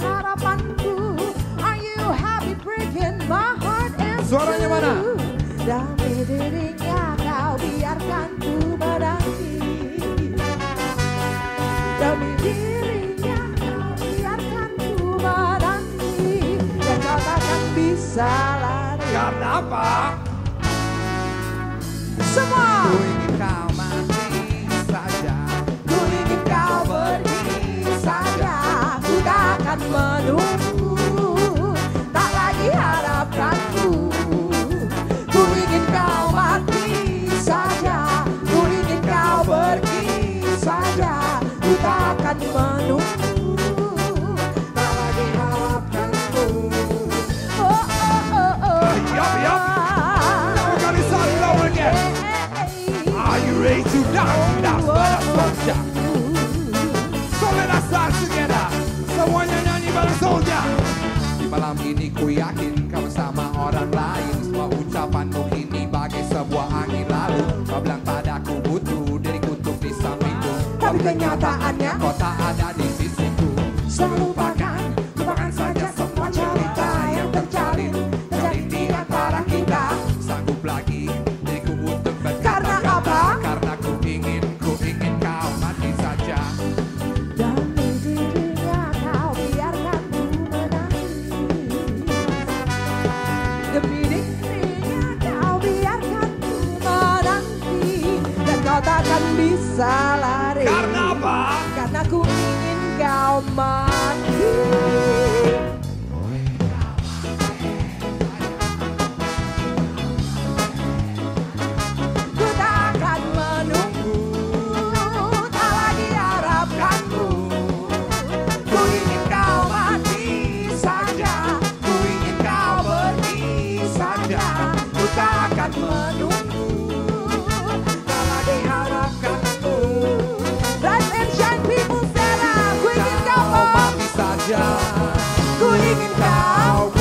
harapanku? Are you happy breaking my heart in Suaranya mana? Dami dirinya kau biarkan ku menanti Demi dirinya kau biarkan ku menanti Dan kau takkan bisa lari Karena apa? Semua Ku ingin kau you ready to dance with us, brother soldier? So let us dance together. Semuanya nyanyi bareng soldier. Di malam ini ku yakin kau bersama orang lain Semua ucapanmu kini bagai sebuah angin lalu Kau bilang padaku butuh diriku untuk di sampingku Tapi kenyataannya Kau tak ada di sisiku Selalu takkan bisa lari Karena apa? Karena ku ingin kau mati Ku